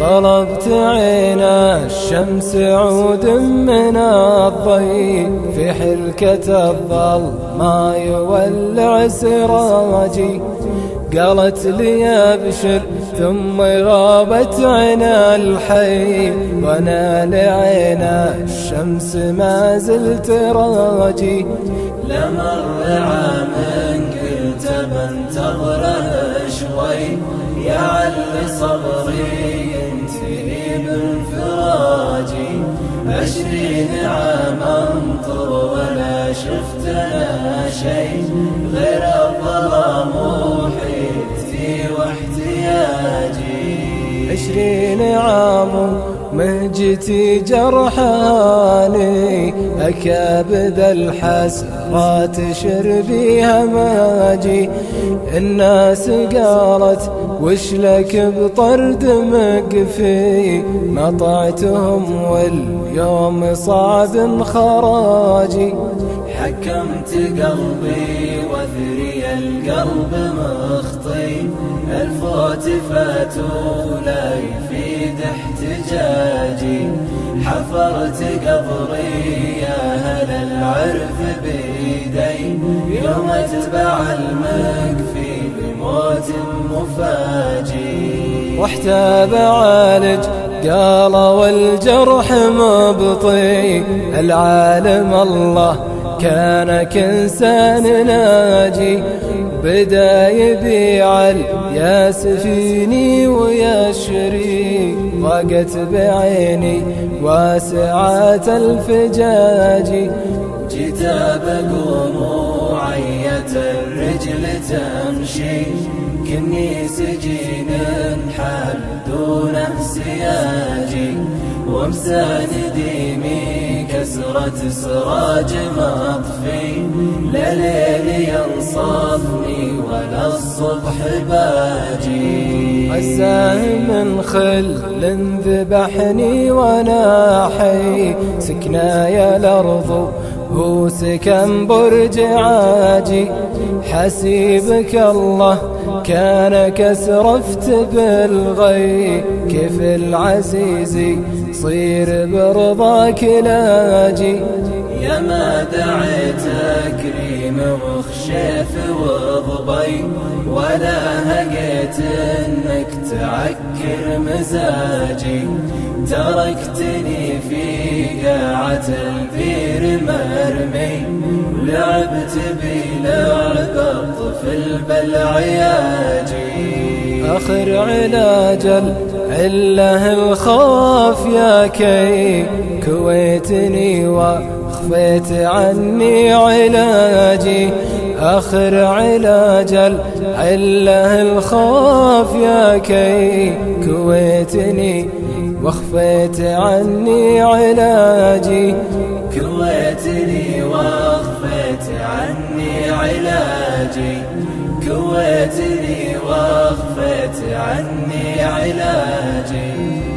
طلبت عين الشمس عود من الضي في حلكة الظلماء يولع سراجي قالت لي ابشر ثم غابت عنا الحي. وانا لعينا الشمس ما زلت راجي. لمر عام قلت بنتظره شوي يعل صبري ينتهي بانفراجي عشرين عام انطر ولا شفت انا شيء غير الظلام وحيدتي واحتياجي عشرين عام مهجتي جرحاني. أكابد الحسرات شربي هماجي. الناس قالت، وش لك بطرد مقفي؟ مطعتهم واليوم صعب خراجي. حكمت قلبي وذري القلب مخطي. الفوت فات ولا يفيد احتجاجي. حفرت قبري يا هل العرف بيدي يوم اتبع المكفي بموت مفاجي واحتاب عالج قال والجرح مبطي العالم الله كان كنسان ناجي. بدا يبيع الياس فيني ويشري ضاقت بعيني واسعات الفجاج. جيت بقوم وعيت الرجل تمشي. كني سجين حال دونه سياجي ومساندي مي كسرة سراج مطفي. لليل ينصفني ولا الصبح باجي. عزاه من خل ذبحني وانا حي سكنا يا الارض هو سكن برج عاجي، حسيبك الله، كان كسرفت بالغي. كيف العزيز صير برضاك لاجي؟ يا ما دعيت كريم وخشيف وضبي، ولا هقيت انك تعكر مزاجي. تركتني في قاعة البير مرمي لعبت بي لعب الطفل بالعياجي آخر علاج العله الخوف يا كي كويتني وخفيت عني علاجي. آخر علاج العله الخوف يا كي كويتني وخفيت عني علاجي. علاجي. كويتني واخفيت عني علاجي.